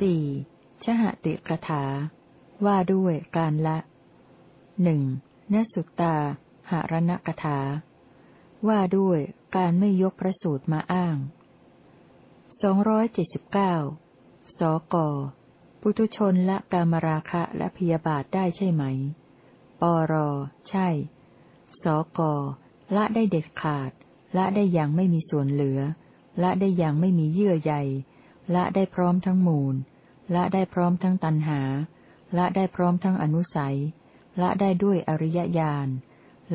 สี่ชหติกถา ว่าด้วยการละหนึ่งนสุตตาหารณกถา ว่าด้วยการไม่ยกพระสูตรมาอ้างสองร้อยเจ็ดสิบเก้าสก ปุตุชนละกามราคะและพยาบาทได้ใช่ไหม ปร ใช่ สก ละได้เด็ดขาด ละได้อย่างไม่มีส่วนเหลือ ละได้อย่างไม่มีเยื่อใย ละได้พร้อมทั้งมูล ละได้พร้อมทั้งตันหา ละได้พร้อมทั้งอนุสัย ละได้ด้วยอริยญาณ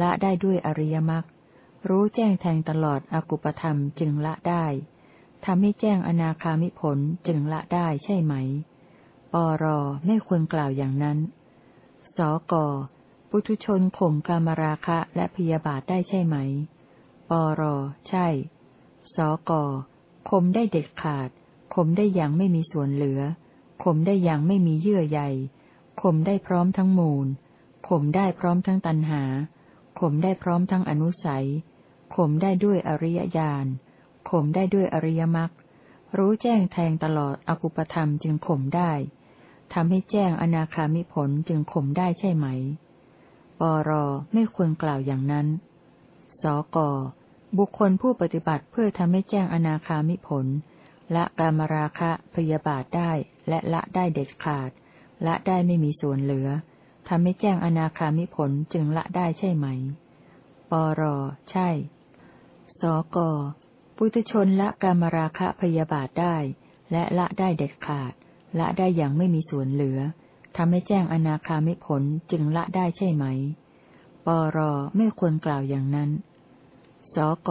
ละได้ด้วยอริยมรรค รู้แจ้งแทงตลอดอกุปธรรมจึงละได้ทำให้แจ้งอนาคามิผลจึงละได้ใช่ไหม ปรไม่ควรกล่าวอย่างนั้น สกปุถุชนข่มกามราคะและพยาบาทได้ใช่ไหม ปรใช่ สกข่มได้เด็ดขาดข่มได้อย่างไม่มีส่วนเหลือข่มได้อย่างไม่มีเยื่อใยข่มได้พร้อมทั้งมูลข่มได้พร้อมทั้งตันหาข่มได้พร้อมทั้งอนุสัยข่มได้ด้วยอริยญาณข่มได้ด้วยอริยมรรครู้แจ้งแทงตลอดอกุปธรรมจึงข่มได้ ทำให้แจ้งอนาคามิผลจึงข่มได้ใช่ไหม ปรไม่ควรกล่าวอย่างนั้น สก บุคคลผู้ปฏิบัติเพื่อทำให้แจ้งอนาคามิผล ละกามราคะพยาบาทได้และละได้เด็ดขาด ละได้ไม่มีส่วนเหลือทำให้แจ้งอนาคามิผลจึงละได้ใช่ไหม ปร ใช่ สก ปุถุชนละกามราคะพยาบาทได้ และละได้เด็ดขาด ละได้อย่างไม่มีส่วนเหลือทำให้แจ้งอนาคามิผลจึงละได้ใช่ไหม ปรไม่ควรกล่าวอย่างนั้น สก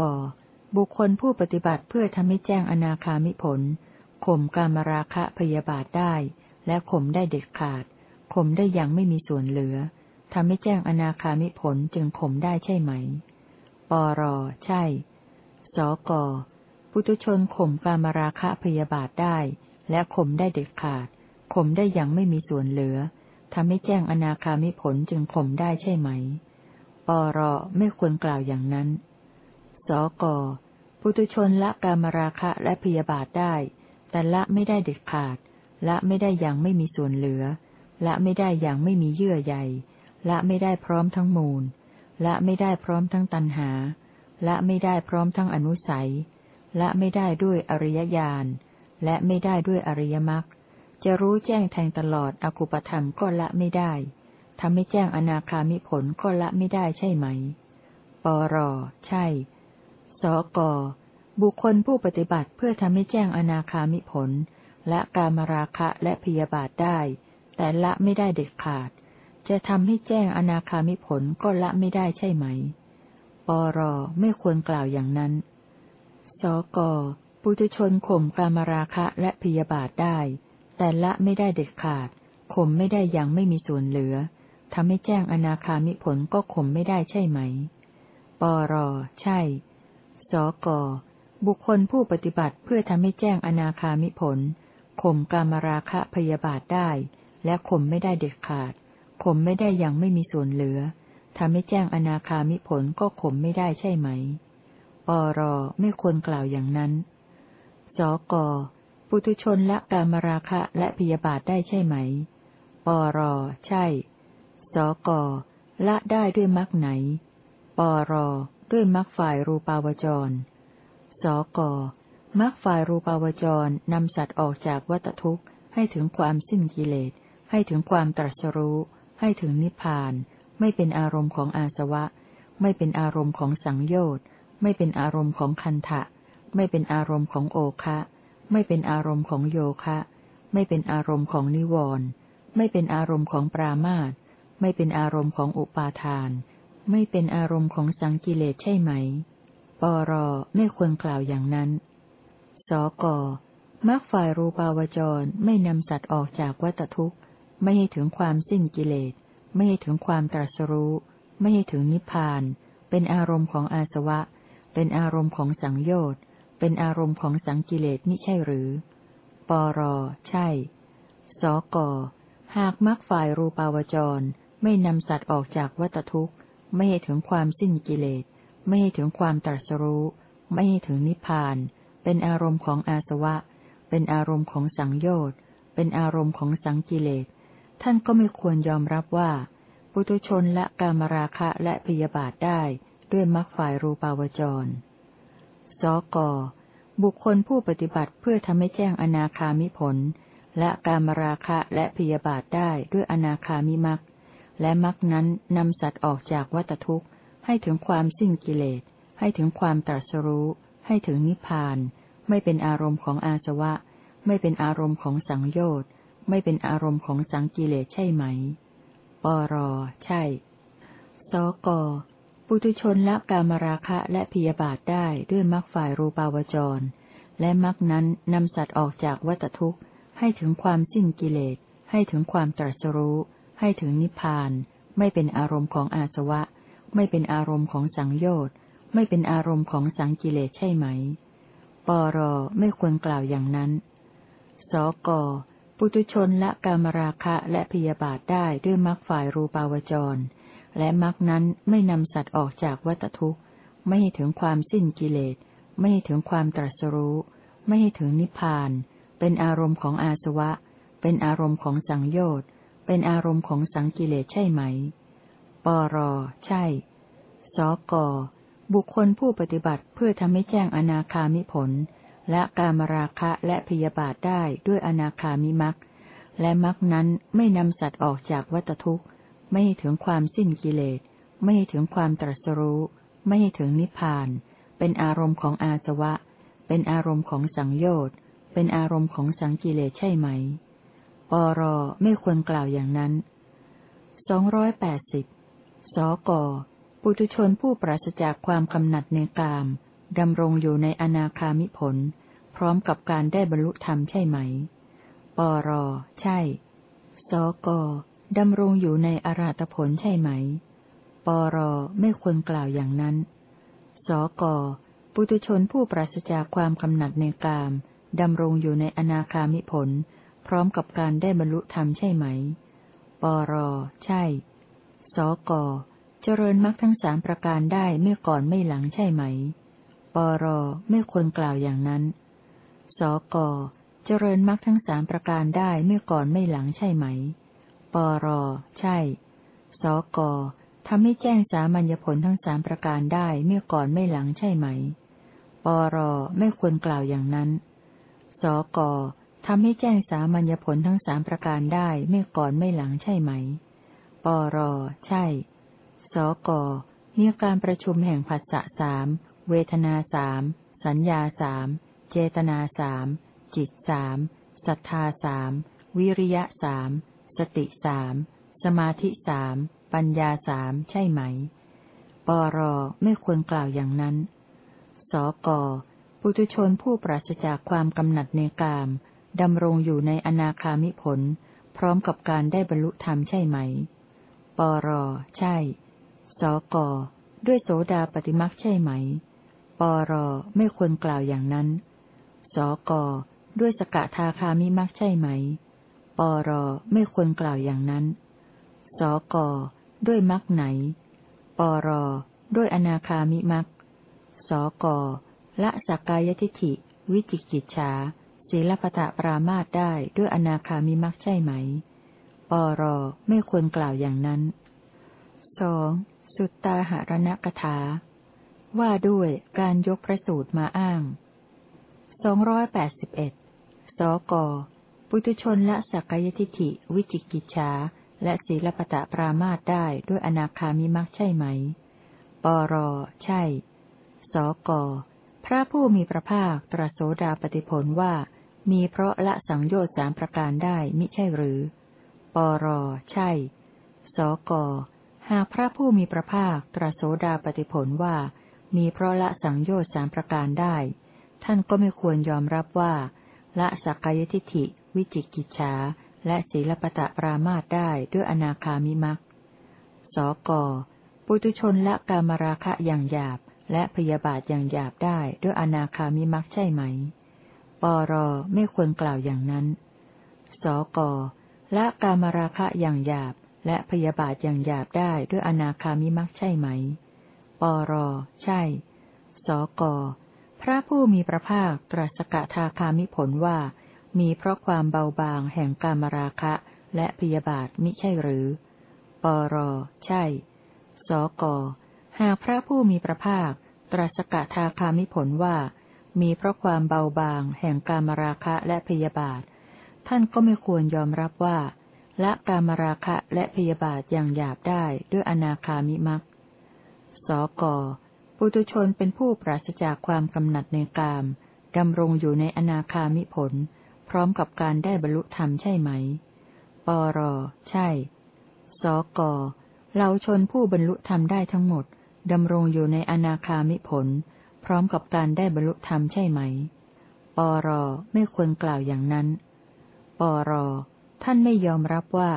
บุคคลผู้ปฏิบัติเพื่อทำให้แจ้งอนาคามิผลข่มกามราคะพยาบาทได้ และข่มได้เด็ดขาดข่มได้อย่างไม่มีส่วนเหลือทำให้แจ้งอนาคามิผลจึงข่มได้ใช่ไหม ปรใช่ สก ปุตุชนข่มกามราคะพยาบาทได้ และข่มได้เด็ดขาดข่มได้อย่างไม่มีส่วนเหลือทำให้แจ้งอนาคามิผลจึงข่มได้ใช่ไหม ปรไม่ควรกล่าวอย่างนั้น สกปุตุชนละกามราคะและพยาบาทได้ แต่ละไม่ได้เด็ดขาด ละไม่ได้อย่างไม่มีส่วนเหลือ ละไม่ได้อย่างไม่มีเยื่อใยละไม่ได้พร้อมทั้งมูล ละไม่ได้พร้อมทั้งตันหา ละไม่ได้พร้อมทั้งอนุสัย ละไม่ได้ด้วยอริยญาณ และไม่ได้ด้วยอริยมรรคจะรู้แจ้งแทงตลอดอกุปธรรมก็ละไม่ได้ทำให้แจ้งอนาคามิผลก็ละไม่ได้ใช่ไหม ปร ใช่ สก บุคคลผู้ปฏิบัติเพื่อทำให้แจ้งอนาคามิผล และกามราคะและพยาบาทได้ แต่ละไม่ได้เด็ดขาด จะทำให้แจ้งอนาคามิผลก็ละไม่ได้ใช่ไหม ปร ไม่ควรกล่าวอย่างนั้น สก ปุถุชนข่มกามราคะและพยาบาทได้ แต่ละไม่ได้เด็ดขาด ข่มไม่ได้อย่างไม่มีส่วนเหลือทำให้แจ้งอนาคามิผลก็ข่มไม่ได้ใช่ไหม ปร ใช่ สก บุคคลผู้ปฏิบัติเพื่อทำให้แจ้งอนาคามิผล ข่มกามราคะพยาบาทได้ และข่มไม่ได้เด็ดขาด ข่มไม่ได้อย่างไม่มีส่วนเหลือทำให้แจ้งอนาคามิผลก็ข่มไม่ได้ใช่ไหม ปร ไม่ควรกล่าวอย่างนั้น สก ปุตุชนละกามราคะและพยาบาทได้ใช่ไหม ปร ใช่ สก ละได้ด้วยมรรคไหน ปร ด้วยมรรคฝ่ายรูปาวจร สก มรรคฝ่ายรูปาวจรนำสัตว์ออกจากวัตทุกข์ให้ถึงความสิ้นกิเลส ให้ถึงความตรัสรู้ ให้ถึงนิพพาน ไม่เป็นอารมณ์ของอาสวะ ไม่เป็นอารมณ์ของสังโยชน์ ไม่เป็นอารมณ์ของคันทะ ไม่เป็นอารมณ์ของโอคะ ไม่เป็นอารมณ์ของโยคะ ไม่เป็นอารมณ์ของนิวรณ์ไม่เป็นอารมณ์ของปรามาตไม่เป็นอารมณ์ของอุปาทาน ไม่เป็นอารมณ์ของสังกิเลสใช่ไหม ปรไม่ควรกล่าวอย่างนั้น สกมรรคฝ่ายรูปาวจรไม่นำสัตว์ออกจากวัตทุกข์ ไม่ให้ถึงความสิ้นกิเลส ไม่ให้ถึงความตรัสรู้ ไม่ให้ถึงนิพพาน เป็นอารมณ์ของอาสวะ เป็นอารมณ์ของสังโยชน์ เป็นอารมณ์ของสังกิเลสมิใช่หรือ ปร ใช่ สก หากมรรคฝ่ายรูปาวจร ไม่นำสัตว์ออกจากวัตทุกข์ ไม่ให้ถึงความสิ้นกิเลส ไม่ให้ถึงความตรัสรู้ ไม่ให้ถึงนิพพาน เป็นอารมณ์ของอาสวะ เป็นอารมณ์ของสังโยชน์ เป็นอารมณ์ของสังกิเลส ท่านก็ไม่ควรยอมรับว่า ปุตุชนละกามราคะและพยาบาทได้ด้วยมรรคฝ่ายรูปาวจร สก บุคคลผู้ปฏิบัติเพื่อทำให้แจ้งอนาคามิผล และการมราคะและพยาบาทได้ด้วยอนาคามิมักและมักนั้นนำสัตว์ออกจากวัตทุกข์ ให้ถึงความสิ้นกิเลส ให้ถึงความตรัสรู้ ให้ถึงนิพพาน ไม่เป็นอารมณ์ของอาสวะ ไม่เป็นอารมณ์ของสังโยชน์ ไม่เป็นอารมณ์ของสังกิเลสใช่ไหม ปร ใช่ สก ปุตุชนละกามราคะและพยาบาทได้ด้วยมรรคฝ่ายรูปาวจร และมรรคนั้นนำสัตว์ออกจากวัตทุกข์ ให้ถึงความสิ้นกิเลส ให้ถึงความตรัสรู้ ให้ถึงนิพพาน ไม่เป็นอารมณ์ของอาสวะ ไม่เป็นอารมณ์ของสังโยชน์ ไม่เป็นอารมณ์ของสังกิเลสใช่ไหม ปรไม่ควรกล่าวอย่างนั้น สกปุตุชนละกามราคะและพยาบาทได้ด้วยมรรคฝ่ายรูปาวจร และมรรคนั้นไม่นำสัตว์ออกจากวัตทุกข์ ไม่ให้ถึงความสิ้นกิเลส ไม่ให้ถึงความตรัสรู้ ไม่ให้ถึงนิพพาน เป็นอารมณ์ของอาสวะ เป็นอารมณ์ของสังโยชน์ เป็นอารมณ์ของสังกิเลสใช่ไหม ปร ใช่ สก บุคคลผู้ปฏิบัติเพื่อทำให้แจ้งอนาคามิผล และกามราคะและพยาบาทได้ด้วยอนาคามิมัก และมักนั้นไม่นำสัตว์ออกจากวัตทุกข์ ไม่ให้ถึงความสิ้นกิเลส ไม่ให้ถึงความตรัสรู้ ไม่ให้ถึงนิพพาน เป็นอารมณ์ของอาสวะ เป็นอารมณ์ของสังโยชน์ เป็นอารมณ์ของสังกิเลสใช่ไหม ปรไม่ควรกล่าวอย่างนั้นสองร้อยแปดสิบสกปุตุชนผู้ปราศจากความกำหนัดในกาม ดำรงอยู่ในอนาคามิผล พร้อมกับการได้บรรลุธรรมใช่ไหม ปร ใช่ สก ดำรงอยู่ในอราตผลใช่ไหม ปรไม่ควรกล่าวอย่างนั้น สกปุตุชนผู้ปราศจากความกำหนัดในกามดำรงอยู่ในอนาคามิผล พร้อมกับการได้บรรลุธรรมใช่ไหม ปรใช่ สกเจริญมรรคทั้งสามประการได้เมื่อก่อนไม่หลังใช่ไหม ปรไม่ควรกล่าวอย่างนั้น สกเจริญมรรคทั้งสามประการได้เมื่อก่อนไม่หลังใช่ไหม ปร ใช่ สก ทำให้แจ้งสามัญญผลทั้งสามประการได้เมื่อก่อนไม่หลังใช่ไหม ปร ไม่ควรกล่าวอย่างนั้น สก ทำให้แจ้งสามัญญผลทั้งสามประการได้ไม่ก่อนไม่หลังใช่ไหม ปร ใช่ สก มีการประชุมแห่งผัสสะสาม เวทนาสาม สัญญาสาม เจตนาสาม จิตสาม ศรัทธาสาม วิริยะสาม สติสามสมาธิสามปัญญาสามใช่ไหม ปรไม่ควรกล่าวอย่างนั้น สกปุตุชนผู้ปราศจากความกำหนัดในกามดำรงอยู่ในอนาคามิผล พร้อมกับการได้บรรลุธรรมใช่ไหม ปรใช่ สกด้วยโสดาปฏิมักใช่ไหม ปรไม่ควรกล่าวอย่างนั้น สกด้วยสกทาคามิมักใช่ไหม ปรไม่ควรกล่าวอย่างนั้น สกด้วยมักไหน ปรด้วยอนาคามิมักสกละสักกายทิฐิ วิจิกิจฉาศีลปตะปรามาตได้ด้วยอนาคามิมักใช่ไหม ปรไม่ควรกล่าวอย่างนั้นสองสุตตาหารณกถา ว่าด้วยการยกพระสูตรมาอ้างสองร้อยแปดสิบเอ็ดสก ปุตุชนละสักกายทิฐิ วิจิกิจฉาและศีลปตะปรามาตได้ด้วยอนาคามิมักใช่ไหม ปร ใช่ สก พระผู้มีพระภาคตรัสโสดาปฏิผลว่า มีเพราะละสังโยชน์สามประการได้มิใช่หรือ ปร ใช่ สก หากพระผู้มีพระภาคตรัสโสดาปฏิผลว่า มีเพราะละสังโยชน์สามประการได้ ท่านก็ไม่ควรยอมรับว่า ละสักกายทิฐิ วิจิกิจฉา และศีลปตะปรามาตได้ด้วยอนาคามิมักสกปุตุชนละกามราคะอย่างหยาบ และพยาบาทอย่างหยาบได้ด้วยอนาคามิมักใช่ไหม ปรไม่ควรกล่าวอย่างนั้น สกละกามราคะอย่างหยาบ และพยาบาทอย่างหยาบได้ด้วยอนาคามิมักใช่ไหม ปรใช่ สกพระผู้มีพระภาคตรัสกะทาคามิผลว่า มีเพราะความเบาบางแห่งกามราคะและพยาบาทมิใช่หรือ ปร ใช่ สก หากพระผู้มีพระภาค ตรัสกทาคามิผลว่า มีเพราะความเบาบางแห่งกามราคะและพยาบาท ท่านก็ไม่ควรยอมรับว่า ละกามราคะและพยาบาทอย่างหยาบได้ด้วยอนาคามิมักสก ปุตุชนเป็นผู้ปราศจากความกำหนัดในกาม ดำรงอยู่ในอนาคามิผล พร้อมกับการได้บรรลุธรรมใช่ไหม ปร ใช่ สก เราชนผู้บรรลุธรรมได้ทั้งหมดดำรงอยู่ในอนาคามิผล พร้อมกับการได้บรรลุธรรมใช่ไหม ปร ไม่ควรกล่าวอย่างนั้น ปร ท่านไม่ยอมรับว่า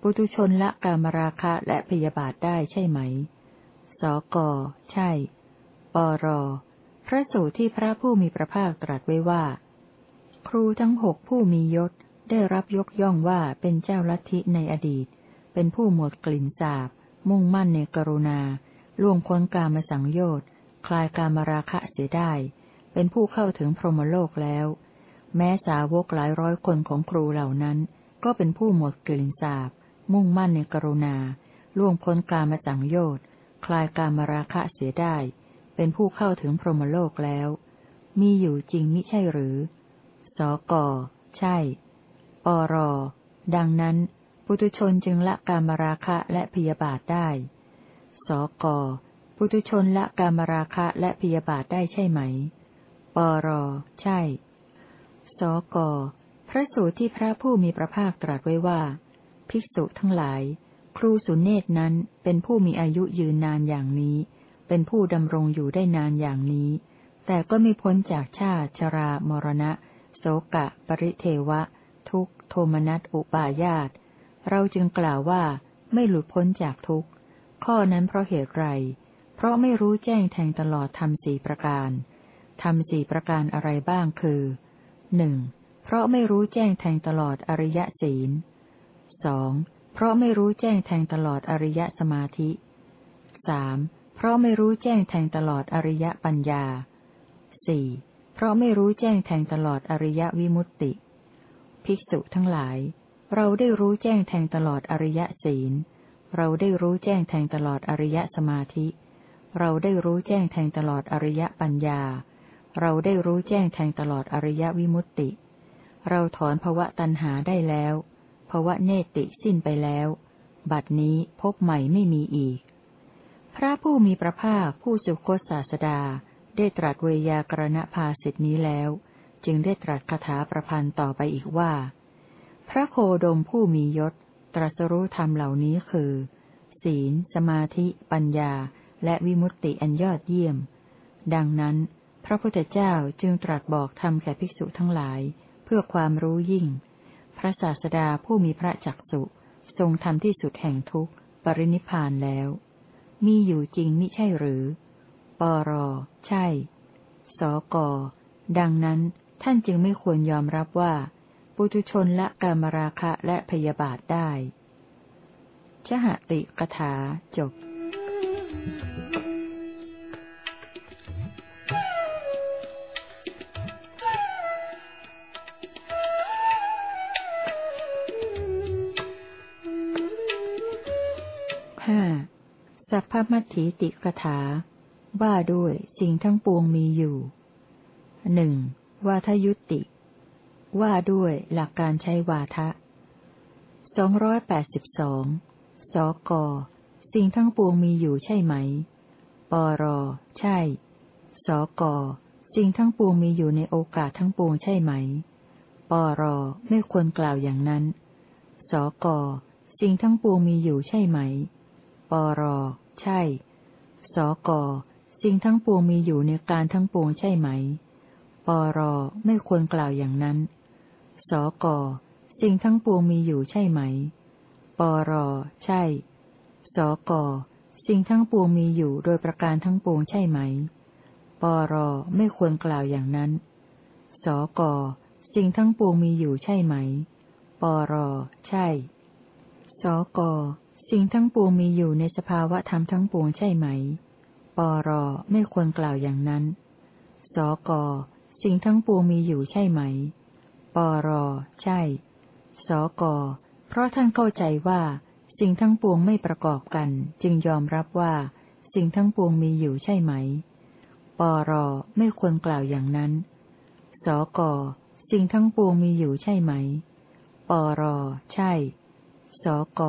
ปุตุชนละกามราคะและพยาบาทได้ใช่ไหม สก ใช่ ปร พระสูตรที่พระผู้มีพระภาคตรัสไว้ว่า ครูทั้งหกผู้มียศได้รับยกย่องว่าเป็นเจ้าลัทธิในอดีต เป็นผู้หมดกลิ่นสาบ มุ่งมั่นในกรุณา ล่วงพ้นกามสังโยชน์ คลายกามราคะเสียได้ เป็นผู้เข้าถึงพรหมโลกแล้ว แม้สาวกหลายร้อยคนของครูเหล่านั้น ก็เป็นผู้หมดกลิ่นสาบ มุ่งมั่นในกรุณา ล่วงพ้นกามสังโยชน์ คลายกามราคะเสียได้ เป็นผู้เข้าถึงพรหมโลกแล้ว มีอยู่จริงมิใช่หรือ สก ใช่ ปร ดังนั้น ปุตุชนจึงละกามราคะและพยาบาทได้ สก ปุตุชนละกามราคะและพยาบาทได้ใช่ไหม ปร ใช่ สก พระสูตรที่พระผู้มีพระภาคตรัสไว้ว่า ภิกษุทั้งหลาย ครูสุเนตนั้นเป็นผู้มีอายุยืนนานอย่างนี้ เป็นผู้ดำรงอยู่ได้นานอย่างนี้แต่ก็ไม่พ้นจากชาติชรามรณะ โสกะ ปริเทวะ ทุกโทมนัสอุปายาต เราจึงกล่าวว่าไม่หลุดพ้นจากทุกข์ ข้อนั้นเพราะเหตุไร เพราะไม่รู้แจ้งแทงตลอดทำสี่ประการทำสี่ประการอะไรบ้างคือหนึ่งเพราะไม่รู้แจ้งแทงตลอดอริยศีลสองเพราะไม่รู้แจ้งแทงตลอดอริยสมาธิสามเพราะไม่รู้แจ้งแทงตลอดอริยปัญญาสี่เราะไม่รู้แจ้งแทงตลอดอริยวิมุตติ ภิกษุทั้งหลาย เราได้รู้แจ้งแทงตลอดอริยศีล เราได้รู้แจ้งแทงตลอดอริยสมาธิ เราได้รู้แจ้งแทงตลอดอริยปัญญา เราได้รู้แจ้งแทงตลอดอริยวิมุตติ เราถอนภวะตัณหาได้แล้วภวะเนติสิ้นไปแล้ว บัดนี้พบใหม่ไม่มีอีก พระผู้มีพระภาคผู้สุคตศาสดา ได้ตรัสเวยากรณภาสิทธินี้แล้ว จึงได้ตรัสคาถาประพันธ์ต่อไปอีกว่า พระโคดมผู้มียศ ตรัสรู้ธรรมเหล่านี้คือ ศีล สมาธิ ปัญญา และวิมุตติอันยอดเยี่ยม ดังนั้น พระพุทธเจ้าจึงตรัสบอกธรรมแก่ภิกษุทั้งหลาย เพื่อความรู้ยิ่ง พระศาสดาผู้มีพระจักสุทรงทำที่สุดแห่งทุกข์ปรินิพานแล้ว มีอยู่จริงมิใช่หรือ ปร ใช่ สก ดังนั้นท่านจึงไม่ควรยอมรับว่า ปุถุชนละกามราคะและพยาบาทได้ชหติกถาจบสัพพมัทถิติกถา ว่าด้วยสิ่งทั้งปวงมีอยู่หนึ่งวาทยุติ ว่าด้วยหลักการใช้วาทะสองร้อยแปดสิบสองสก สิ่งทั้งปวงมีอยู่ใช่ไหม ปร ใช่ สก สิ่งทั้งปวงมีอยู่ในโอกาสทั้งปวงใช่ไหม ปร ไม่ควรกล่าวอย่างนั้น สก สิ่งทั้งปวงมีอยู่ใช่ไหม ปร ใช่ สก สิ่งทั้งปวงมีอยู่ในการทั้งปวงใช่ไหม ปรไม่ควรกล่าวอย่างนั้น สกสิ่งทั้งปวงมีอยู่ใช่ไหม ปรใช่ สกสิ่งทั้งปวงมีอยู่โดยประการทั้งปวงใช่ไหม ปรไม่ควรกล่าวอย่างนั้น สกสิ่งทั้งปวงมีอยู่ใช่ไหม ปรใช่ สกสิ่งทั้งปวงมีอยู่ในสภาวะธรรมทั้งปวงใช่ไหม ปรไม่ควรกล่าวอย่างนั้น สกสิ่งทั้งปวงมีอยู่ใช่ไหม ปรใช่ สกเพราะท่านเข้าใจว่า สิ่งทั้งปวงไม่ประกอบกัน จึงยอมรับว่า สิ่งทั้งปวงมีอยู่ใช่ไหม ปรไม่ควรกล่าวอย่างนั้น สกสิ่งทั้งปวงมีอยู่ใช่ไหม ปรใช่ สก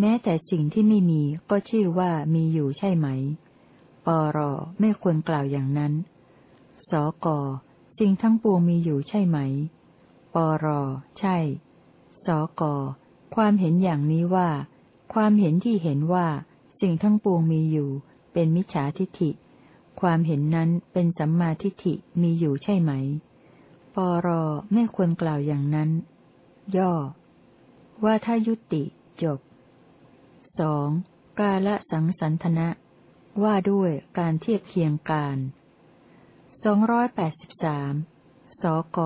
แม้แต่สิ่งที่ไม่มีก็ชื่อว่ามีอยู่ใช่ไหม ปรไม่ควรกล่าวอย่างนั้น สกสิ่งทั้งปวงมีอยู่ใช่ไหม ปรใช่ สกความเห็นอย่างนี้ว่า ความเห็นที่เห็นว่า สิ่งทั้งปวงมีอยู่ เป็นมิจฉาทิฏฐิ ความเห็นนั้นเป็นสัมมาทิฏฐิมีอยู่ใช่ไหม ปรไม่ควรกล่าวอย่างนั้น ย่อ ว่าถ้ายุติจบสองกาละสังสันทนะ ว่าด้วยการเทียบเคียงการสองร้อยแปดสิบสามสก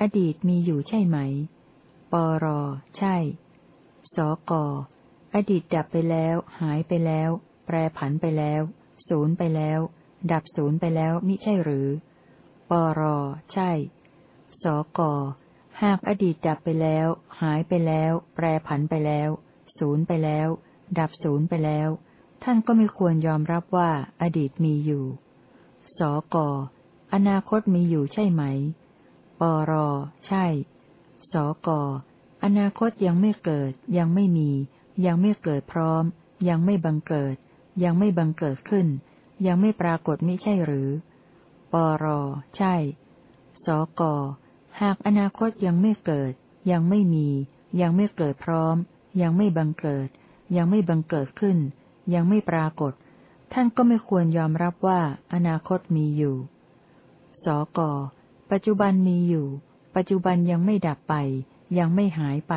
อดีตมีอยู่ใช่ไหม ปร ใช่ สก อดีตดับไปแล้ว หายไปแล้ว แปรผันไปแล้ว ศูนย์ไปแล้ว ดับศูนย์ไปแล้วมิใช่หรือ ปร ใช่ สก หากอดีตดับไปแล้ว หายไปแล้ว แปรผันไปแล้ว ศูนย์ไปแล้ว ดับศูนย์ไปแล้ว ท่านก็ไม่ควรยอมรับว่า อดีตมีอยู่ สก อนาคตมีอยู่ใช่ไหม ปร ใช่ สก อนาคตยังไม่เกิด ยังไม่มี ยังไม่เกิดพร้อม ยังไม่บังเกิด ยังไม่บังเกิดขึ้น ยังไม่ปรากฏมิใช่หรือ ปร ใช่ สก หากอนาคตยังไม่เกิด ยังไม่มี ยังไม่เกิดพร้อม ยังไม่บังเกิด ยังไม่บังเกิดขึ้น ยังไม่ปรากฏ ท่านก็ไม่ควรยอมรับว่า อนาคตมีอยู่ สก ปัจจุบันมีอยู่ ปัจจุบันยังไม่ดับไป ยังไม่หายไป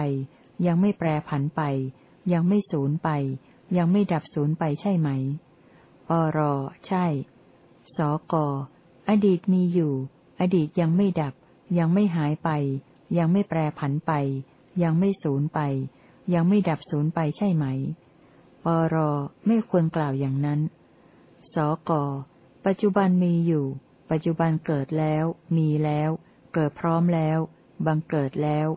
ยังไม่แปรผันไป ยังไม่สูญไป ยังไม่ดับสูญไปใช่ไหมปรใช่ สก อดีตมีอยู่ อดีตยังไม่ดับ ยังไม่หายไป ยังไม่แปรผันไป ยังไม่สูญไป ยังไม่ดับสูญไปใช่ไหม ปรไม่ควรกล่าวอย่างนั้น สก ปัจจุบันมีอยู่ ปัจจุบันเกิดแล้ว มีแล้ว เกิดพร้อมแล้ว บังเกิดแล้ว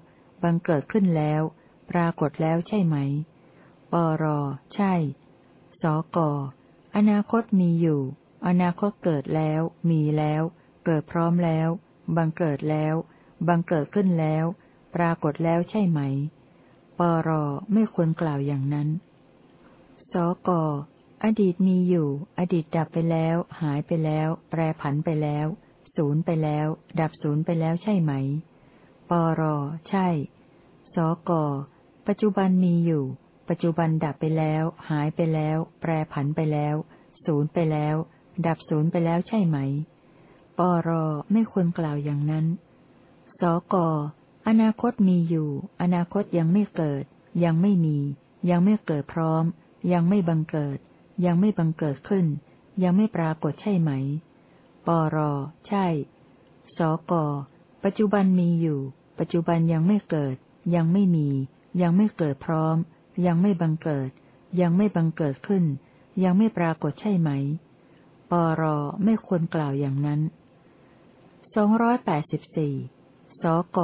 บังเกิดขึ้นแล้ว ปรากฏแล้วใช่ไหม ปร ใช่ สก อนาคตมีอยู่ อนาคตเกิดแล้ว มีแล้ว เกิดพร้อมแล้ว บังเกิดแล้ว บังเกิดขึ้นแล้ว ปรากฏแล้วใช่ไหม ปร ไม่ควรกล่าวอย่างนั้น สก อดีตมีอยู่ อดีตดับไปแล้ว หายไปแล้ว แปรผันไปแล้ว ศูนย์ไปแล้ว ดับศูนย์ไปแล้วใช่ไหม ปร ใช่ สก ปัจจุบันมีอยู่ ปัจจุบันดับไปแล้ว หายไปแล้ว แปรผันไปแล้ว ศูนย์ไปแล้ว ดับศูนย์ไปแล้วใช่ไหม ปร ไม่ควรกล่าวอย่างนั้น สก อนาคตมีอยู่ อนาคตยังไม่เกิด ยังไม่มี ยังไม่เกิดพร้อม ยังไม่บังเกิด ยังไม่บังเกิดขึ้น ยังไม่ปรากฏใช่ไหม ปร ใช่ สก ปัจจุบันมีอยู่ ปัจจุบันยังไม่เกิด ยังไม่มี ยังไม่เกิดพร้อม ยังไม่บังเกิด ยังไม่บังเกิดขึ้น ยังไม่ปรากฏใช่ไหม ปร ไม่ควรกล่าวอย่างนั้นสองร้อยแปดสิบสี่สก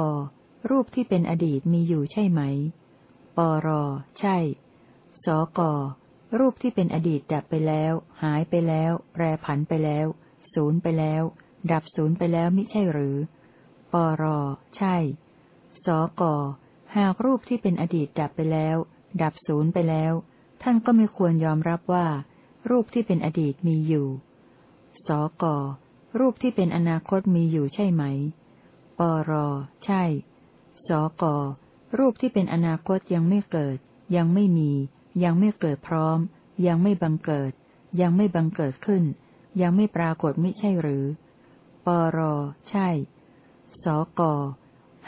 รูปที่เป็นอดีตมีอยู่ใช่ไหม ปร ใช่ ก รูปที่เป็นอดีตดับไปแล้ว หายไปแล้ว แปรผันไปแล้วสูญไปแล้ว ดับสูญไปแล้วมิใช่หรือ ปร ใช่ สก หากรูปที่เป็นอดีตดับไปแล้ว ดับสูญไปแล้ว ท่านก็ไม่ควรยอมรับว่า รูปที่เป็นอดีตมีอยู่ สก รูปที่เป็นอนาคตมีอยู่ใช่ไหม ปร ใช่ สก รูปที่เป็นอนาคตยังไม่เกิด ยังไม่มี ยังไม่เกิดพร้อม ยังไม่บังเกิด ยังไม่บังเกิดขึ้น ยังไม่ปรากฏมิใช่หรือ ปร ใช่ สก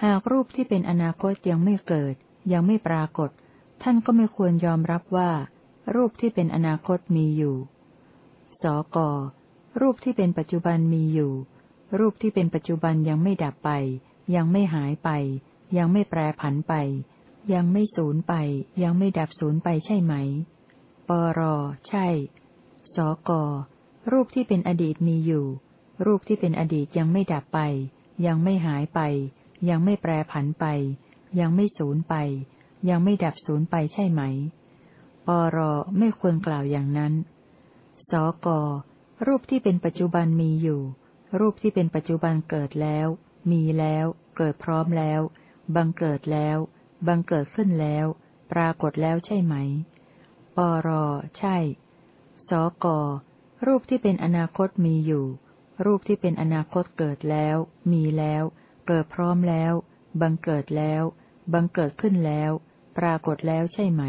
หากรูปที่เป็นอนาคตยังไม่เกิด ยังไม่ปรากฏ ท่านก็ไม่ควรยอมรับว่า รูปที่เป็นอนาคตมีอยู่ สก รูปที่เป็นปัจจุบันมีอยู่ รูปที่เป็นปัจจุบันยังไม่ดับไป ยังไม่หายไป ยังไม่แปรผันไป ยังไม่สูญไป ยังไม่ดับสูญไปใช่ไหม ปร ใช่ สก รูปที่เป็นอดีตมีอยู่ รูปที่เป็นอดีตยังไม่ดับไป ยังไม่หายไป ยังไม่แปรผันไป ยังไม่สูญไป ยังไม่ดับสูญไปใช่ไหม ปร ไม่ควรกล่าวอย่างนั้น สก รูปที่เป็นปัจจุบันมีอยู่ รูปที่เป็นปัจจุบันเกิดแล้ว มีแล้ว เกิดพร้อมแล้ว บังเกิดแล้ว บังเกิดขึ้นแล้ว ปรากฏแล้วใช่ไหม ปร ใช่ สก รูปที่เป็นอนาคตมีอยู่ รูปที่เป็นอนาคตเกิดแล้ว มีแล้ว เกิดพร้อมแล้ว บังเกิดแล้ว บังเกิดขึ้นแล้ว ปรากฏแล้วใช่ไหม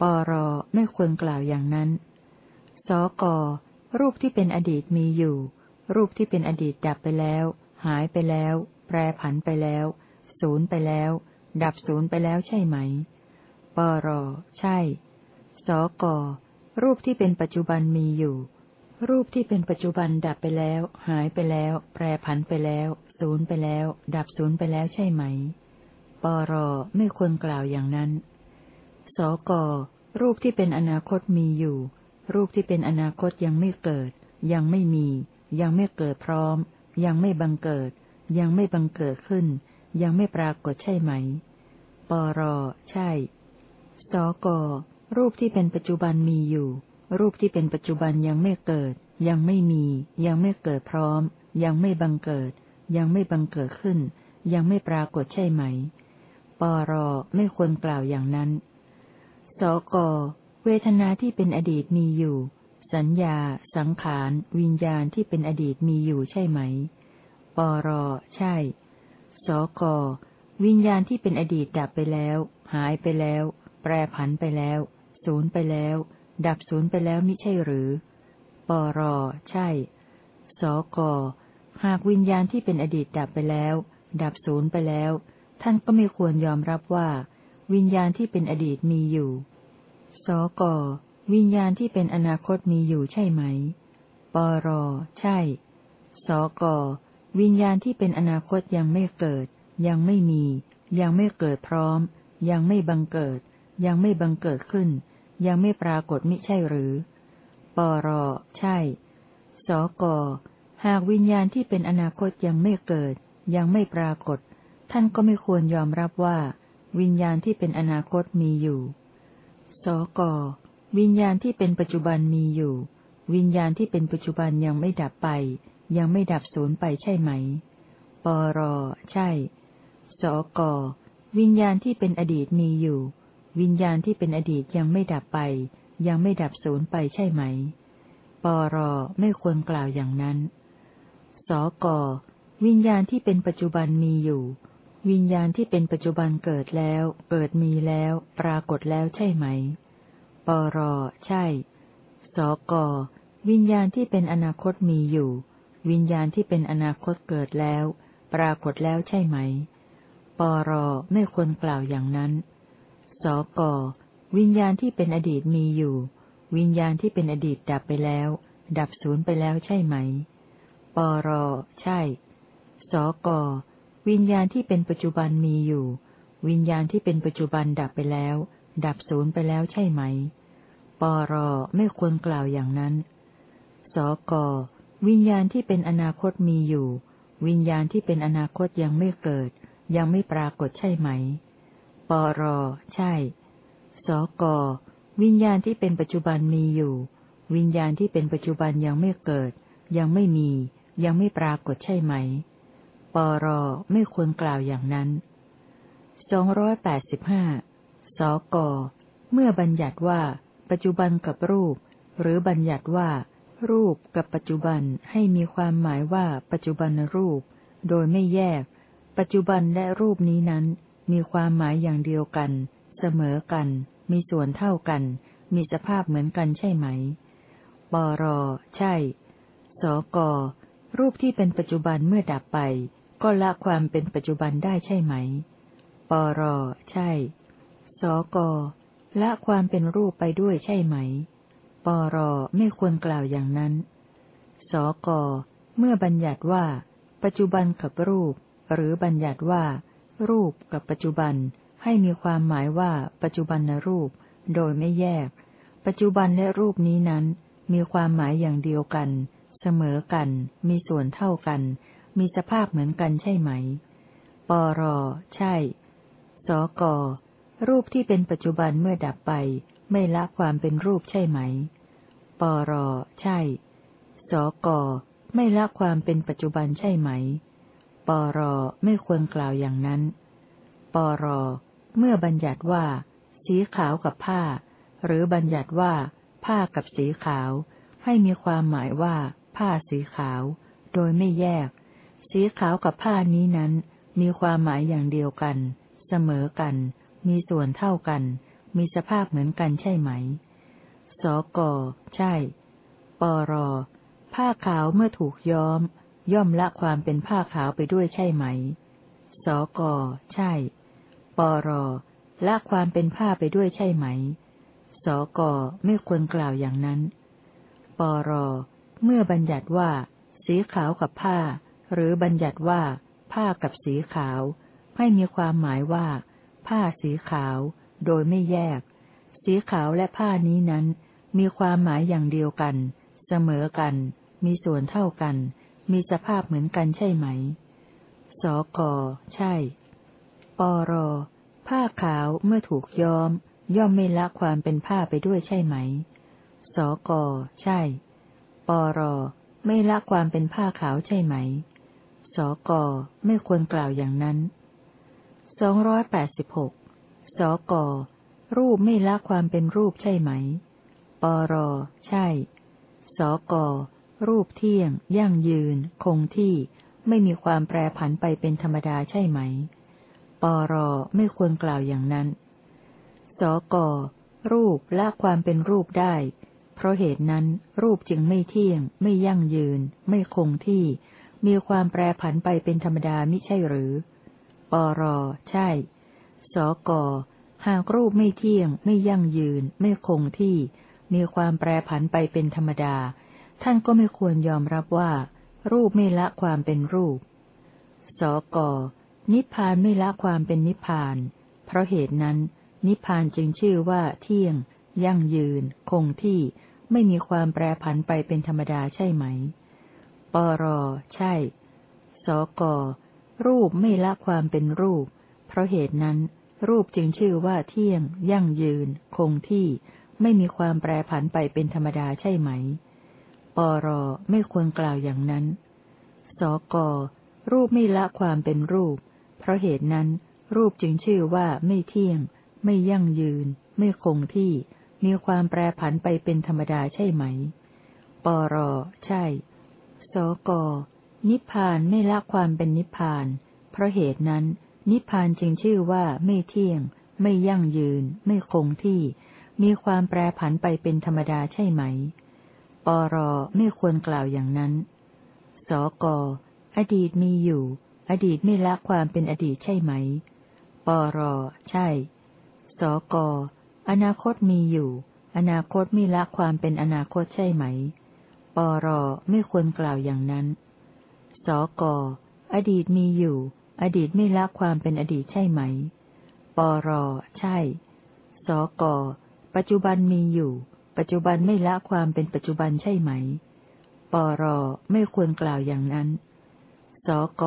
ปร ไม่ควรกล่าวอย่างนั้น สก รูปที่เป็นอดีตมีอยู่ รูปที่เป็นอดีตดับไปแล้ว หายไปแล้ว แปรผันไปแล้วสูญไปแล้ว ดับสูญไปแล้วใช่ไหม ปร ใช่ สก รูปที่เป็นปัจจุบันมีอยู่ รูปที่เป็นปัจจุบันดับไปแล้ว หายไปแล้ว แปรผันไปแล้วสูญไปแล้ว ดับสูญไปแล้วใช่ไหม ปร ไม่ควรกล่าวอย่างนั้น สก รูปที่เป็นอนาคตมีอยู่ รูปที่เป็นอนาคตยังไม่เกิด ยังไม่มี ยังไม่เกิดพร้อม ยังไม่บังเกิด ยังไม่บังเกิดขึ้น ยังไม่ปรากฏใช่ไหม ปร ใช่ สก รูปที่เป็นปัจจุบันมีอยู่ รูปที่เป็นปัจจุบันยังไม่เกิด ยังไม่มี ยังไม่เกิดพร้อม ยังไม่บังเกิด ยังไม่บังเกิดขึ้น ยังไม่ปรากฏใช่ไหม ปร ไม่ควรกล่าวอย่างนั้น สก เวทนาที่เป็นอดีตมีอยู่ สัญญา สังขาร วิญญาณที่เป็นอดีตมีอยู่ใช่ไหม ปร ใช่ สก วิญญาณที่เป็นอดีตดับไปแล้ว หายไปแล้ว แปรผันไปแล้วสูญไปแล้ว ดับสูญไปแล้วมิใช่หรือ ปร ใช่ สก หากวิญญาณที่เป็นอดีตดับไปแล้ว ดับสูญไปแล้ว ท่านก็ไม่ควรยอมรับว่า วิญญาณที่เป็นอดีตมีอยู่ สก วิญญาณที่เป็นอนาคตมีอยู่ใช่ไหม ปร ใช่ สก วิญญาณที่เป็นอนาคตยังไม่เกิด ยังไม่มี ยังไม่เกิดพร้อม ยังไม่บังเกิด ยังไม่บังเกิดขึ้น ยังไม่ปรากฏมิใช่หรือ ปรใช่ สก หากวิญญาณที่เป็นอนาคตยังไม่เกิด ยังไม่ปรากฏ ท่านก็ไม่ควรยอมรับว่า วิญญาณที่เป็นอนาคตมีอยู่ สก วิญญาณที่เป็นปัจจุบันมีอยู่ วิญญาณที่เป็นปัจจุบันยังไม่ดับไป ยังไม่ดับสูญไปใช่ไหม ปร ใช่ สก วิญญาณที่เป็นอดีตมีอยู่ วิญญาณที่เป็นอดีตยังไม่ดับไป ยังไม่ดับสูญไปใช่ไหม ปร ไม่ควรกล่าวอย่างนั้น สก วิญญาณที่เป็นปัจจุบันมีอยู่ วิญญาณที่เป็นปัจจุบันเกิดแล้ว เกิดมีแล้ว ปรากฏแล้วใช่ไหม ปร ใช่ สก วิญญาณที่เป็นอนาคตมีอยู่ วิญญาณที่เป็นอนาคตเกิดแล้ว ปรากฏแล้วใช่ไหม ปรไม่ควรกล่าวอย่างนั้น สกวิญญาณที่เป็นอดีตมีอยู่ วิญญาณที่เป็นอดีตดับไปแล้ว ดับสูญไปแล้วใช่ไหม ปรใช่ สกวิญญาณที่เป็นปัจจุบันมีอยู่ วิญญาณที่เป็นปัจจุบันดับไปแล้ว ดับสูญไปแล้วใช่ไหม ปรไม่ควรกล่าวอย่างนั้น สก วิญญาณที่เป็นอนาคตมีอยู่ วิญญาณที่เป็นอนาคตยังไม่เกิด ยังไม่ปรากฏใช่ไหม ปร ใช่ สก วิญญาณที่เป็นปัจจุบันมีอยู่ วิญญาณที่เป็นปัจจุบันยังไม่เกิด ยังไม่มี ยังไม่ปรากฏใช่ไหม ปร ไม่ควรกล่าวอย่างนั้นสองร้อยแปดสิบห้าสก เมื่อบัญญัติว่า ปัจจุบันกับรูป หรือบัญญัติว่า รูปกับปัจจุบันให้มีความหมายว่าปัจจุบันรูป โดยไม่แยก ปัจจุบันและรูปนี้นั้น มีความหมายอย่างเดียวกัน เสมอกัน มีส่วนเท่ากัน มีสภาพเหมือนกันใช่ไหม ปร ใช่ สก รูปที่เป็นปัจจุบันเมื่อดับไป ก็ละความเป็นปัจจุบันได้ใช่ไหม ปร ใช่ สก ละความเป็นรูปไปด้วยใช่ไหม ปรไม่ควรกล่าวอย่างนั้น สก เมื่อบัญญัติว่า ปัจจุบันกับรูป หรือบัญญัติว่า รูปกับปัจจุบันให้มีความหมายว่าปัจจุบันรูป โดยไม่แยก ปัจจุบันและรูปนี้นั้น มีความหมายอย่างเดียวกัน เสมอกัน มีส่วนเท่ากัน มีสภาพเหมือนกันใช่ไหม ปร ใช่ สก รูปที่เป็นปัจจุบันเมื่อดับไป ไม่ละความเป็นรูปใช่ไหม ปร ใช่ สก ไม่ละความเป็นปัจจุบันใช่ไหม ปร ไม่ควรกล่าวอย่างนั้น ปร เมื่อบัญญัติว่า สีขาวกับผ้า หรือบัญญัติว่า ผ้ากับสีขาว ให้มีความหมายว่า ผ้าสีขาว โดยไม่แยก สีขาวกับผ้านี้นั้น มีความหมายอย่างเดียวกัน เสมอกัน มีส่วนเท่ากัน มีสภาพเหมือนกันใช่ไหม สก ใช่ ปร ผ้าขาวเมื่อถูกย้อม ย่อมละความเป็นผ้าขาวไปด้วยใช่ไหม สก ใช่ ปร ละความเป็นผ้าไปด้วยใช่ไหม สก ไม่ควรกล่าวอย่างนั้น ปร เมื่อบัญญัติว่า สีขาวกับผ้า หรือบัญญัติว่า ผ้ากับสีขาว ให้มีความหมายว่า ผ้าสีขาว โดยไม่แยก สีขาวและผ้านี้นั้น มีความหมายอย่างเดียวกัน เสมอกัน มีส่วนเท่ากัน มีสภาพเหมือนกันใช่ไหม สกใช่ ปร ผ้าขาวเมื่อถูกย้อม ย่อมไม่ละความเป็นผ้าไปด้วยใช่ไหม สกใช่ ปร ไม่ละความเป็นผ้าขาวใช่ไหม สกไม่ควรกล่าวอย่างนั้นสองร้อยแปดสิบหก สก รูปไม่ละความเป็นรูปใช่ไหม ปร ใช่ สก รูปเที่ยง ยั่งยืน คงที่ ไม่มีความแปรผันไปเป็นธรรมดาใช่ไหม ปร ไม่ควรกล่าวอย่างนั้น สก รูปละความเป็นรูปได้ เพราะเหตุนั้น รูปจึงไม่เที่ยง ไม่ยั่งยืน ไม่คงที่ มีความแปรผันไปเป็นธรรมดามิใช่หรือ ปร ใช่ สก หากรูปไม่เที่ยง ไม่ยั่งยืน ไม่คงที่ มีความแปรผันไปเป็นธรรมดา ท่านก็ไม่ควรยอมรับว่า รูปไม่ละความเป็นรูป สก นิพพานไม่ละความเป็นนิพพาน เพราะเหตุนั้น นิพพานจึงชื่อว่าเที่ยง ยั่งยืน คงที่ ไม่มีความแปรผันไปเป็นธรรมดาใช่ไหม ปร ใช่ สก รูปไม่ละความเป็นรูป เพราะเหตุนั้น รูปจึงชื่อว่าเที่ยง ยั่งยืน คงที่ ไม่มีความแปรผันไปเป็นธรรมดาใช่ไหม ปรไม่ควรกล่าวอย่างนั้น สกรูปไม่ละความเป็นรูป เพราะเหตุนั้น รูปจึงชื่อว่าไม่เที่ยง ไม่ยั่งยืน ไม่คงที่ มีความแปรผันไปเป็นธรรมดาใช่ไหม ปรใช่ สกนิพพานไม่ละความเป็นนิพพาน เพราะเหตุนั้น นิพพานจึงชื่อว่าไม่เที่ยง ไม่ยั่งยืน ไม่คงที่ มีความแปรผันไปเป็นธรรมดาใช่ไหม ปรไม่ควรกล่าวอย่างนั้น สกอดีตมีอยู่ อดีตไม่ละความเป็นอดีตใช่ไหม ปรใช่ สกอนาคตมีอยู่ อนาคตไม่ละความเป็นอนาคตใช่ไหม ปรไม่ควรกล่าวอย่างนั้น สกอดีตมีอยู่ อดีตไม่ละความเป็นอดีตใช่ไหม ปร ใช่ สก ปัจจุบันมีอยู่ ปัจจุบันไม่ละความเป็นปัจจุบันใช่ไหม ปร ไม่ควรกล่าวอย่างนั้น สก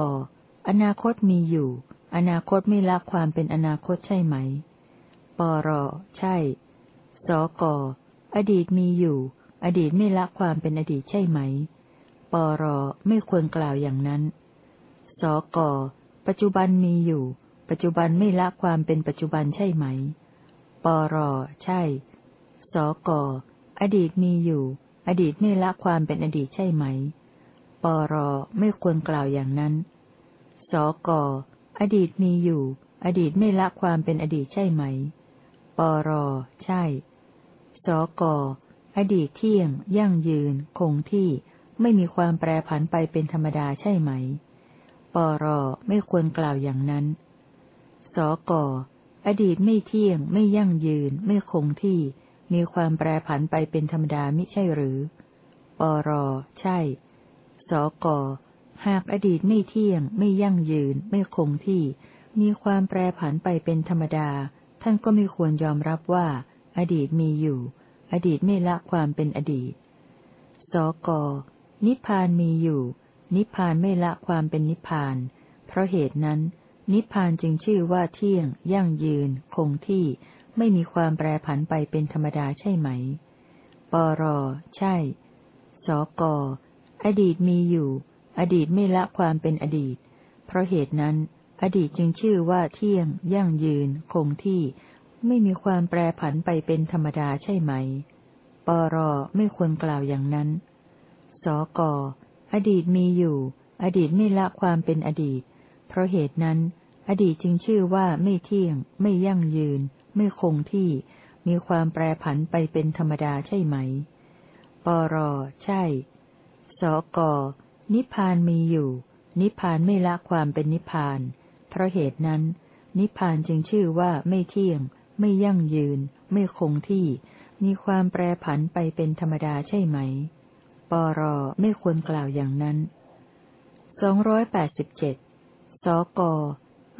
อนาคตมีอยู่ อนาคตไม่ละความเป็นอนาคตใช่ไหม ปร ใช่ สก อดีตมีอยู่ อดีตไม่ละความเป็นอดีตใช่ไหม ปร ไม่ควรกล่าวอย่างนั้น สก ปัจจุบันมีอยู่ ปัจจุบันไม่ละความเป็นปัจจุบันใช่ไหม ปร ใช่ สก อดีตมีอยู่ อดีตไม่ละความเป็นอดีตใช่ไหม ปร ไม่ควรกล่าวอย่างนั้น สก อดีตมีอยู่ อดีตไม่ละความเป็นอดีตใช่ไหม ปร ใช่ สก อดีตเที่ยง ยั่งยืน คงที่ ไม่มีความแปรผันไปเป็นธรรมดาใช่ไหม ปรไม่ควรกล่าวอย่างนั้น สกอดีตไม่เที่ยง ไม่ยั่งยืน ไม่คงที่ มีความแปรผันไปเป็นธรรมดามิใช่หรือ ปรใช่ สกหากอดีตไม่เที่ยง ไม่ยั่งยืน ไม่คงที่ มีความแปรผันไปเป็นธรรมดา ท่านก็ไม่ควรยอมรับว่า อดีตมีอยู่ อดีตไม่ละความเป็นอดีต สกนิพพานมีอยู่ นิพพานไม่ละความเป็นนิพพาน เพราะเหตุนั้น นิพพานจึงชื่อว่าเที่ยง ยั่งยืน คงที่ ไม่มีความแปรผันไปเป็นธรรมดาใช่ไหม ปร ใช่ สก อดีตมีอยู่ อดีตไม่ละความเป็นอดีต เพราะเหตุนั้น อดีตจึงชื่อว่าเที่ยง ยั่งยืน คงที่ ไม่มีความแปรผันไปเป็นธรรมดาใช่ไหม ปร ไม่ควรกล่าวอย่างนั้น สก อดีตมีอยู่ อดีตไม่ละความเป็นอดีต เพราะเหตุนั้น อดีตจึงชื่อว่าไม่เที่ยง ไม่ยั่งยืน ไม่คงที่ มีความแปรผันไปเป็นธรรมดาใช่ไหม ปร ใช่ สก นิพพานมีอยู่ นิพพานไม่ละความเป็นนิพพาน เพราะเหตุนั้น นิพพานจึงชื่อว่าไม่เที่ยง ไม่ยั่งยืน ไม่คงที่ มีความแปรผันไปเป็นธรรมดาใช่ไหม ปรไม่ควรกล่าวอย่างนั้นสองร้อยแปดสิบเจ็ดสก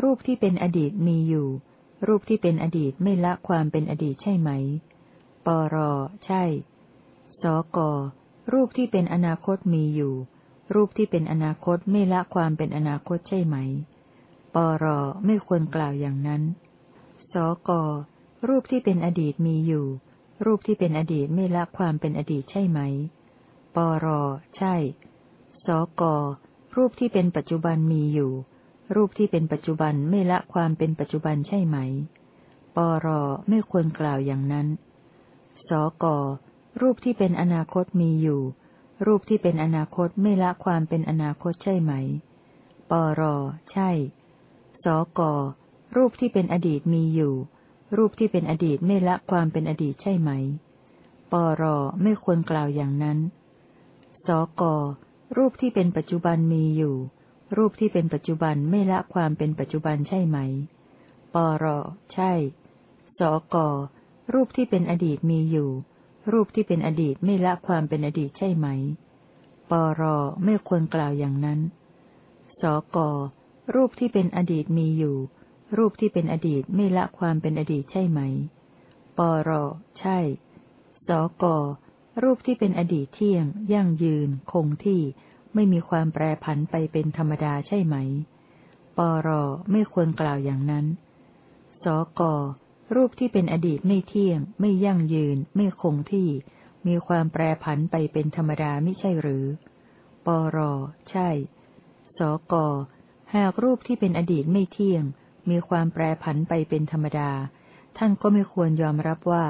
รูปที่เป็นอดีตมีอยู่ รูปที่เป็นอดีตไม่ละความเป็นอดีตใช่ไหม ปร ใช่ สก รูปที่เป็นอนาคตมีอยู่ รูปที่เป็นอนาคตไม่ละความเป็นอนาคตใช่ไหม ปร ไม่ควรกล่าวอย่างนั้น สก รูปที่เป็นอดีตมีอยู่ รูปที่เป็นอดีตไม่ละความเป็นอดีตใช่ไหม ปร ใช่ สก รูปที่เป็นปัจจุบันมีอยู่ รูปที่เป็นปัจจุบันไม่ละความเป็นปัจจุบันใช่ไหม ปร ไม่ควรกล่าวอย่างนั้น สก รูปที่เป็นอนาคตมีอยู่ รูปที่เป็นอนาคตไม่ละความเป็นอนาคตใช่ไหม ปร ใช่ สก รูปที่เป็นอดีตมีอยู่ รูปที่เป็นอดีตไม่ละความเป็นอดีตใช่ไหม ปร ไม่ควรกล่าวอย่างนั้น สก รูปที่เป็นปัจจุบันมีอยู่ รูปที่เป็นปัจจุบันไม่ละความเป็นปัจจุบันใช่ไหม ปร ใช่ สก รูปที่เป็นอดีตมีอยู่ รูปที่เป็นอดีตไม่ละความเป็นอดีตใช่ไหม ปร ไม่ควรกล่าวอย่างนั้น สก รูปที่เป็นอดีตมีอยู่ รูปที่เป็นอดีตไม่ละความเป็นอดีตใช่ไหม ปร ใช่ สก รูปที่เป็นอดีตเที่ยง ยั่งยืน คงที่ ไม่มีความแปรผันไปเป็นธรรมดาใช่ไหม ปรไม่ควรกล่าวอย่างนั้น สกรูปที่เป็นอดีตไม่เที่ยง ไม่ยั่งยืน ไม่คงที่ มีความแปรผันไปเป็นธรรมดาไม่ใช่หรือ ปรใช่ สกหากรูปที่เป็นอดีตไม่เที่ยง มีความแปรผันไปเป็นธรรมดา ท่านก็ไม่ควรยอมรับว่า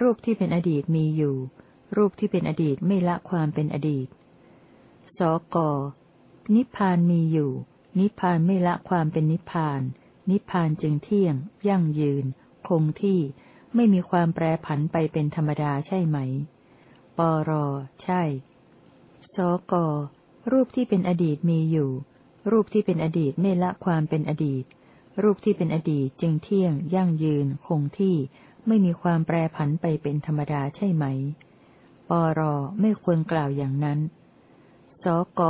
รูปที่เป็นอดีตมีอยู่ รูปที่เป็นอดีตไม่ละความเป็นอดีต สก นิพพานมีอยู่ นิพพานไม่ละความเป็นนิพพาน นิพพานจึงเที่ยง ยั่งยืน คงที่ ไม่มีความแปรผันไปเป็นธรรมดาใช่ไหม ปร ใช่ สก รูปที่เป็นอดีตมีอยู่ รูปที่เป็นอดีตไม่ละความเป็นอดีต รูปที่เป็นอดีตจึงเที่ยง ยั่งยืน คงที่ ไม่มีความแปรผันไปเป็นธรรมดาใช่ไหม ปรไม่ควรกล่าวอย่างนั้น สก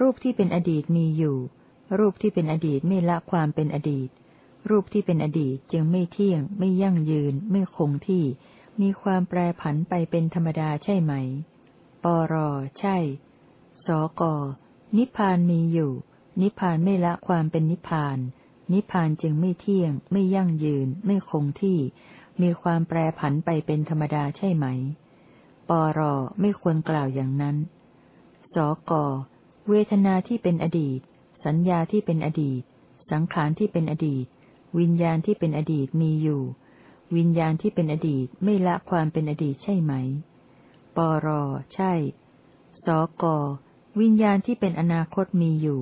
รูปที่เป็นอดีตมีอยู่ รูปที่เป็นอดีตไม่ละความเป็นอดีต รูปที่เป็นอดีตจึงไม่เที่ยง ไม่ยั่งยืน ไม่คงที่ มีความแปรผันไปเป็นธรรมดาใช่ไหม ปร ใช่ สก นิพพานมีอยู่ นิพพานไม่ละความเป็นนิพพาน นิพพานจึงไม่เที่ยง ไม่ยั่งยืน ไม่คงที่ มีความแปรผันไปเป็นธรรมดาใช่ไหม ปรไม่ควรกล่าวอย่างนั้น สก เวทนาที่เป็นอดีต สัญญาที่เป็นอดีต สังขารที่เป็นอดีต วิญญาณที่เป็นอดีตมีอยู่ วิญญาณที่เป็นอดีตไม่ละความเป็นอดีตใช่ไหม ปร ใช่ สก วิญญาณที่เป็นอนาคตมีอยู่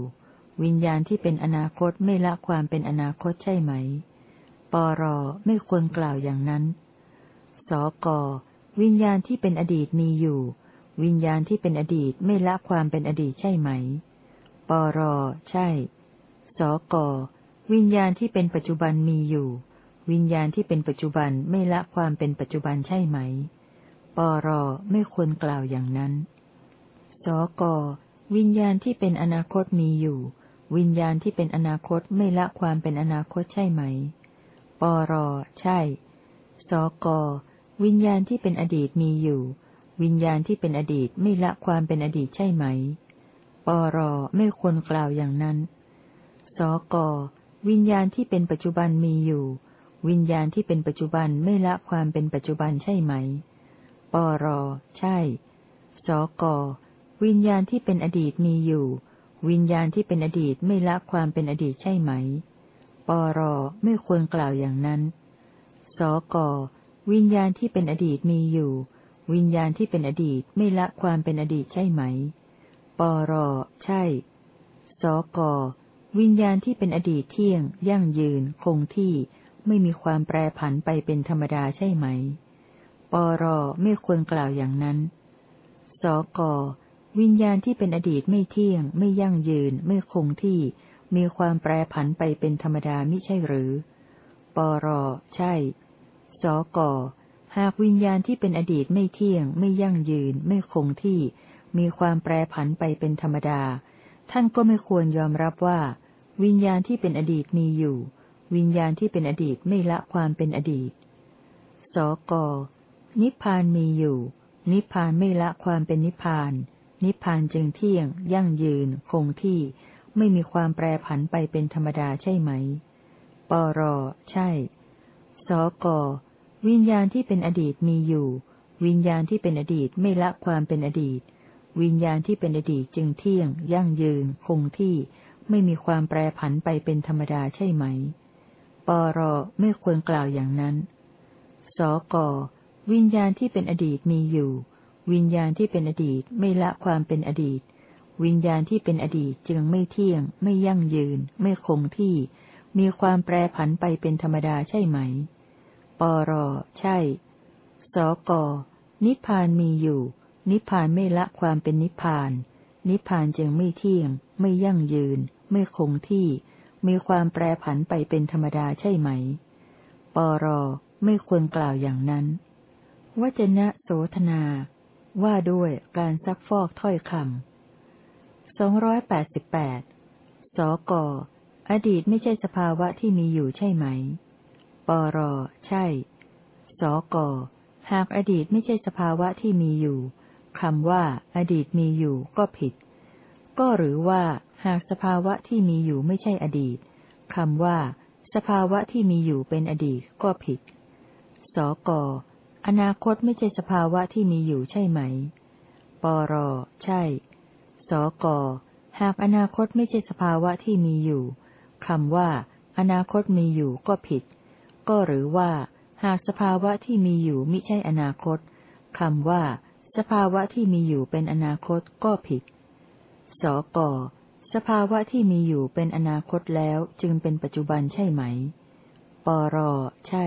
วิญญาณที่เป็นอนาคตไม่ละความเป็นอนาคตใช่ไหม ปร ไม่ควรกล่าวอย่างนั้น สก วิญญาณที่เป็นอดีตมีอยู่ วิญญาณที่เป็นอดีตไม่ละความเป็นอดีตใช่ไหม ปร ใช่ สก วิญญาณที่เป็นปัจจุบันมีอยู่ วิญญาณที่เป็นปัจจุบันไม่ละความเป็นปัจจุบันใช่ไหม ปร ไม่ควรกล่าวอย่างนั้น สก วิญญาณที่เป็นอนาคตมีอยู่ วิญญาณที่เป็นอนาคตไม่ละความเป็นอนาคตใช่ไหม ปร ใช่ สก วิญญาณที่เป็นอดีตมีอยู่ วิญญาณที่เป็นอดีตไม่ละความเป็นอดีตใช่ไหม ปรไม่ควรกล่าวอย่างนั้น สก วิญญาณที่เป็นปัจจุบันมีอยู่ วิญญาณที่เป็นปัจจุบันไม่ละความเป็นปัจจุบันใช่ไหม ปรใช่ สก วิญญาณที่เป็นอดีตมีอยู่ วิญญาณที่เป็นอดีตไม่ละความเป็นอดีตใช่ไหม ปรไม่ควรกล่าวอย่างนั้น สก วิญญาณที่เป็นอดีตมีอยู่ วิญญาณที่เป็นอดีตไม่ละความเป็นอดีตใช่ไหม ปรใช่ สกวิญญาณที่เป็นอดีตเที่ยง ยั่งยืน คงที่ ไม่มีความแปรผันไปเป็นธรรมดาใช่ไหม ปรไม่ควรกล่าวอย่างนั้น สกวิญญาณที่เป็นอดีตไม่เที่ยง ไม่ยั่งยืน ไม่คงที่ มีความแปรผันไปเป็นธรรมดามิใช่หรือ ปรใช่ สก หากวิญญาณที่เป็นอดีตไม่เที่ยง ไม่ยั่งยืน ไม่คงที่ มีความแปรผันไปเป็นธรรมดา ท่านก็ไม่ควรยอมรับว่า วิญญาณที่เป็นอดีตมีอยู่ วิญญาณที่เป็นอดีตไม่ละความเป็นอดีต สก นิพพานมีอยู่ นิพพานไม่ละความเป็นนิพพาน นิพพานจึงเที่ยง ยั่งยืน คงที่ ไม่มีความแปรผันไปเป็นธรรมดาใช่ไหม ปร ใช่ สก วิญญาณที่เป็นอดีตมีอยู่ วิญญาณที่เป็นอดีตไม่ละความเป็นอดีต วิญญาณที่เป็นอดีตจึงเที่ยง ยั่งยืน คงที่ ไม่มีความแปรผันไปเป็นธรรมดาใช่ไหม ปรไม่ควรกล่าวอย่างนั้น สกวิญญาณที่เป็นอดีตมีอยู่ วิญญาณที่เป็นอดีตไม่ละความเป็นอดีต วิญญาณที่เป็นอดีตจึงไม่เที่ยง ไม่ยั่งยืน ไม่คงที่ มีความแปรผันไปเป็นธรรมดาใช่ไหม ปร ใช่ สก นิพพานมีอยู่ นิพพานไม่ละความเป็นนิพพาน นิพพานจึงไม่เที่ยง ไม่ยั่งยืน ไม่คงที่ มีความแปรผันไปเป็นธรรมดาใช่ไหม ปร ไม่ควรกล่าวอย่างนั้น วจนะโสธนา ว่าด้วยการซักฟอกถ้อยคำสองร้อยแปดสิบแปดสก อดีตไม่ใช่สภาวะที่มีอยู่ใช่ไหม ปร ใช่ สก หากอดีตไม่ใช่สภาวะที่มีอยู่คำว่า อดีตมีอยู่ก็ผิด ก็หรือว่า หากสภาวะที่มีอยู่ไม่ใช่อดีตคำว่า สภาวะที่มีอยู่เป็นอดีตก็ผิด สก อนาคตไม่ใช่สภาวะที่มีอยู่ใช่ไหม ปร ใช่ สก หากอนาคตไม่ใช่สภาวะที่มีอยู่คำว่า อนาคตมีอยู่ก็ผิด ก็หรือว่า หากสภาวะที่มีอยู่มิใช่อนาคตคำว่า สภาวะที่มีอยู่เป็นอนาคตก็ผิด สก สภาวะที่มีอยู่เป็นอนาคตแล้วจึงเป็นปัจจุบันใช่ไหม ปร ใช่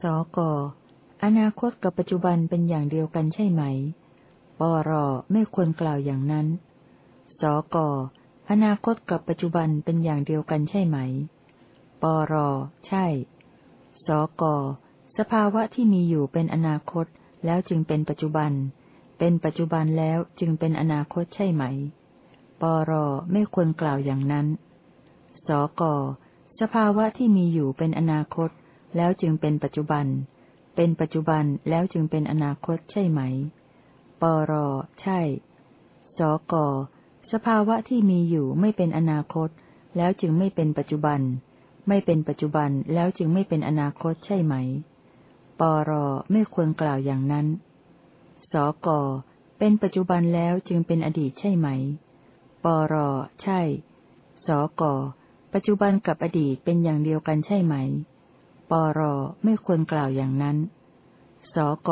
สก อนาคตกับปัจจุบันเป็นอย่างเดียวกันใช่ไหม ปร ไม่ควรกล่าวอย่างนั้น สก อนาคตกับปัจจุบันเป็นอย่างเดียวกันใช่ไหม ปร ใช่ สก สภาวะที่มีอยู่เป็นอนาคต แล้วจึงเป็นปัจจุบัน เป็นปัจจุบันแล้วจึงเป็นอนาคตใช่ไหม ปรไม่ควรกล่าวอย่างนั้น สก สภาวะที่มีอยู่เป็นอนาคต แล้วจึงเป็นปัจจุบัน เป็นปัจจุบันแล้วจึงเป็นอนาคตใช่ไหม ปรใช่ สก สภาวะที่มีอยู่ไม่เป็นอนาคต แล้วจึงไม่เป็นปัจจุบัน ไม่เป็นปัจจุบันแล้วจึงไม่เป็นอนาคตใช่ไหม ปรไม่ควรกล่าวอย่างนั้น สกเป็นปัจจุบันแล้วจึงเป็นอดีตใช่ไหม ปรใช่ สกปัจจุบันกับอดีตเป็นอย่างเดียวกันใช่ไหม ปรไม่ควรกล่าวอย่างนั้น สก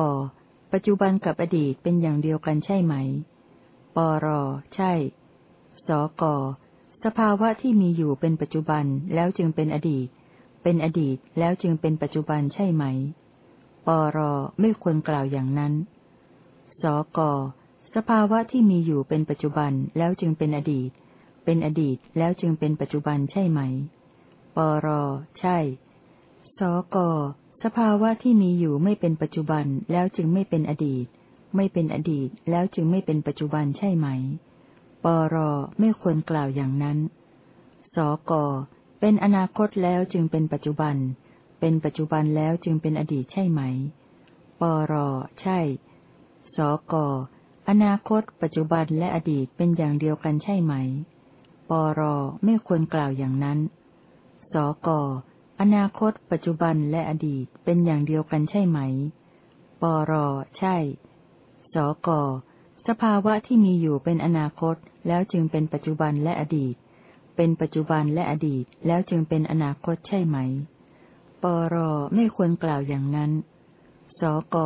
ปัจจุบันกับอดีตเป็นอย่างเดียวกันใช่ไหม ปรใช่ สก สภาวะที่มีอยู่เป็นปัจจุบันแล้วจึงเป็นอดีต เป็นอดีตแล้วจึงเป็นปัจจุบันใช่ไหม ปรไม่ควรกล่าวอย่างนั้น สก สภาวะที่มีอยู่เป็นปัจจุบันแล้วจึงเป็นอดีต เป็นอดีตแล้วจึงเป็นปัจจุบันใช่ไหม ปร ใช่ สก สภาวะที่มีอยู่ไม่เป็นปัจจุบันแล้วจึงไม่เป็นอดีต ไม่เป็นอดีตแล้วจึงไม่เป็นปัจจุบันใช่ไหม ปรไม่ควรกล่าวอย่างนั้น สกเป็นอนาคตแล้วจึงเป็นปัจจุบัน เป็นปัจจุบันแล้วจึงเป็นอดีตใช่ไหม ปรใช่ สกอนาคต ปัจจุบันและอดีตเป็นอย่างเดียวกันใช่ไหม ปรไม่ควรกล่าวอย่างนั้น สกอนาคต ปัจจุบันและอดีตเป็นอย่างเดียวกันใช่ไหม ปรใช่ สก สภาวะที่มีอยู่เป็นอนาคต แล้วจึงเป็นปัจจุบันและอดีต เป็นปัจจุบันและอดีต แล้วจึงเป็นอนาคตใช่ไหม ปรไม่ควรกล่าวอย่างนั้น สก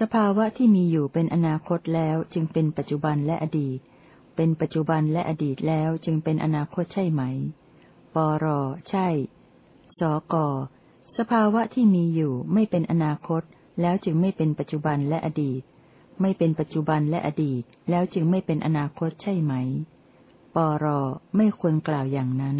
สภาวะที่มีอยู่เป็นอนาคตแล้วจึงเป็นปัจจุบันและอดีต เป็นปัจจุบันและอดีตแล้วจึงเป็นอนาคตใช่ไหม ปรใช่ สกสภาวะที่มีอยู่ไม่เป็นอนาคต แล้วจึงไม่เป็นปัจจุบันและอดีต ไม่เป็นปัจจุบันและอดีต แล้วจึงไม่เป็นอนาคตใช่ไหม ปรไม่ควรกล่าวอย่างนั้น